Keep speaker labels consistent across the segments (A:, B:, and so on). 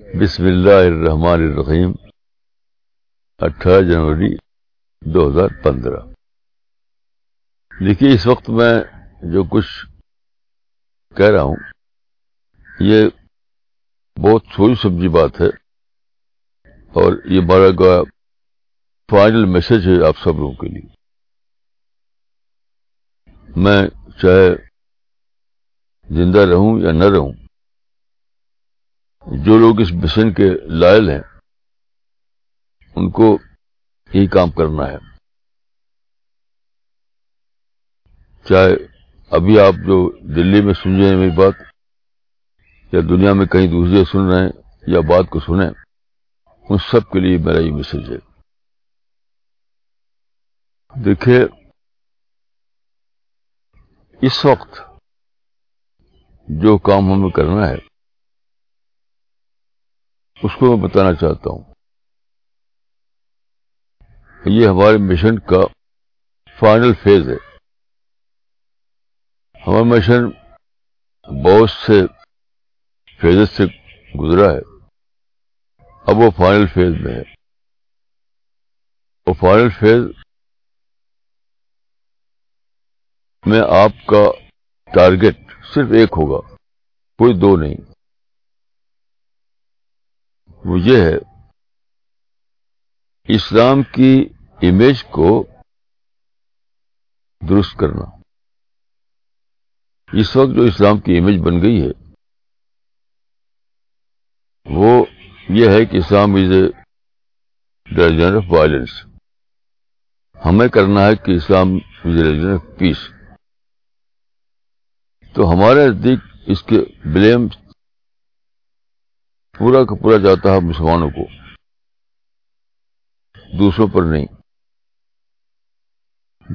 A: بسم اللہ الرحمن الرحیم، اٹھارہ جنوری دو ہزار پندرہ۔ دیکھیے، اس وقت میں جو کچھ کہہ رہا ہوں، یہ بہت سوچ سمجھی بات ہے اور یہ بارہ کا فائنل میسج ہے آپ سب لوگوں کے لیے۔ میں چاہے زندہ رہوں یا نہ رہوں جو لوگ اس مشن کے لائل ہیں، ان کو یہی کام کرنا ہے۔ چاہے ابھی آپ جو دلی میں سن رہے ہیں میری بات، یا دنیا میں کہیں دوسرے سن رہے ہیں، یا بات کو سنیں، ان سب کے لیے میرا یہ میسج ہے۔ دیکھیے، اس وقت جو کام ہمیں کرنا ہے اس کو میں بتانا چاہتا ہوں یہ ہمارے مشن کا فائنل فیز ہے۔ ہمارا مشن بہت سے فیز سے گزرا ہے۔ اب وہ فائنل فیز میں ہے۔ وہ فائنل فیز میں آپ کا ٹارگٹ صرف ایک ہوگا، کوئی دو نہیں۔ وہ یہ ہے، اسلام کی امیج کو درست کرنا۔ اس وقت جو اسلام کی امیج بن گئی ہے، وہ یہ ہے کہ Islam is a religion of violence ہمیں کرنا ہے کہ اسلام is a religion of peace تو ہمارے نزدیک اس کے بلیم پورا کا پورا جاتا ہے مسلمانوں کو۔ دوسروں پر نہیں۔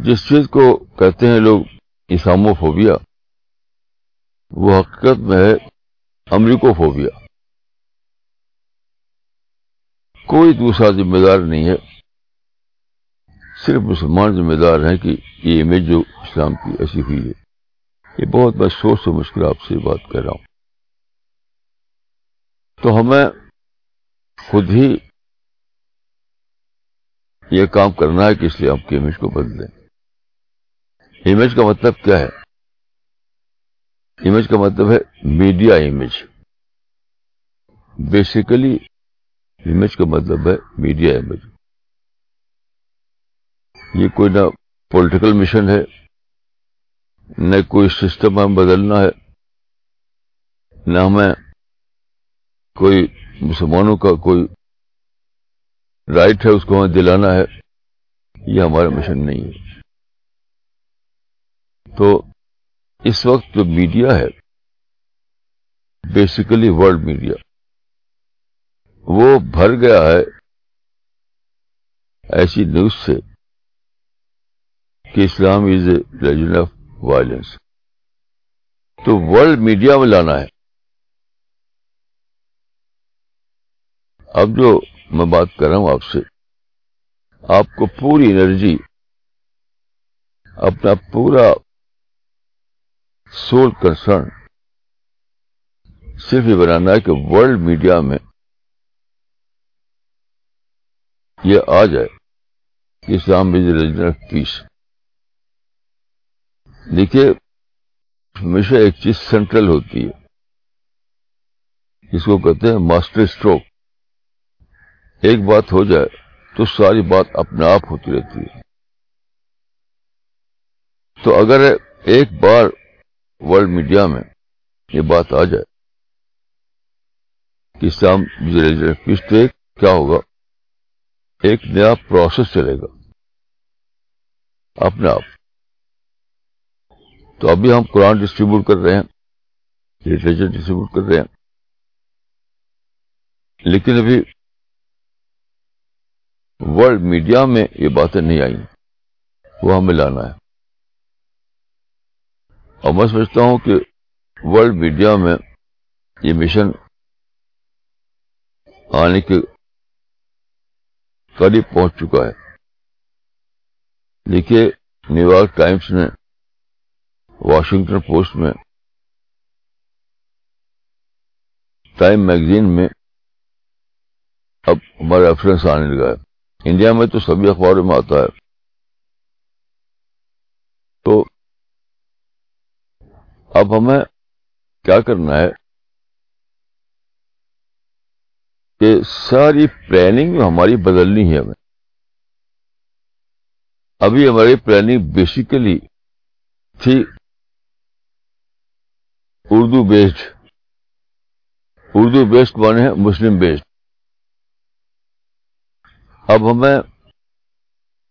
A: جس چیز کو کہتے ہیں لوگ اسامو فوبیا وہ حقیقت میں ہے امریکو فوبیا کوئی دوسرا ذمہ دار نہیں ہے۔ صرف مسلمان ذمہ دار ہیں کہ یہ امیج جو اسلام کی ایسی ہوئی ہے۔ یہ بہت میں سوچ سمجھ کر آپ سے بات کر رہا ہوں۔ تو ہمیں خود ہی یہ کام کرنا ہے کہ اس لیے آپ کی امیج کو بدلیں۔ امیج کا مطلب کیا ہے؟ امیج کا مطلب ہے میڈیا امیج بیسیکلی امیج کا مطلب ہے میڈیا امیج یہ کوئی نہ پولیٹیکل مشن ہے، نہ کوئی سسٹم ہمیں بدلنا ہے، نہ ہمیں کوئی مسلمانوں کا کوئی رائٹ ہے، اس کو ہمیں دلانا ہے، یہ ہمارا مشن نہیں ہے۔ تو اس وقت جو میڈیا ہے بیسیکلی ورلڈ میڈیا وہ بھر گیا ہے ایسی نیوز سے کہ Islam is a religion of violence تو ورلڈ میڈیا میں لانا ہے۔ اب جو میں بات کر رہا ہوں آپ سے، آپ کو پوری انرجی، اپنا پورا سول کنسرن صرف یہ بنانا ہے کہ ورلڈ میڈیا میں یہ آ جائے اسلام از ریلیجن آف پیس دیکھیے، ہمیشہ ایک چیز سینٹرل ہوتی ہے، جس کو کہتے ہیں ماسٹر اسٹروک ایک بات ہو جائے تو ساری بات اپنے آپ ہوتی رہتی ہے۔ تو اگر ایک بار ورلڈ میڈیا میں یہ بات آ جائے کہ اسلام پیس کیا ہوگا؟ ایک نیا پروسیس چلے گا اپنے آپ۔ تو ابھی ہم قرآن ڈسٹریبیوٹ کر رہے ہیں لٹریچر ڈسٹریبیوٹ کر رہے ہیں، لیکن ابھی ورلڈ میڈیا میں یہ باتیں نہیں آئی وہ ہمیں لانا ہے۔ اور میں سمجھتا ہوں کہ ورلڈ میڈیا میں یہ مشن آنے کے قریب پہنچ چکا ہے۔ دیکھیے، نیو یارک ٹائمس نے واشنگٹن پوسٹ میں ٹائم میگزین میں اب ہمارا ریفرنس آنے لگا ہے انڈیا میں تو سبھی اخباروں میں آتا ہے۔ تو اب ہمیں کیا کرنا ہے کہ ساری پلاننگ ہماری بدلنی ہے۔ ہمیں ابھی ہماری پلاننگ بیسیکلی تھی اردو بیسڈ اردو بیسڈ بنے ہیں مسلم بیسڈ اب ہمیں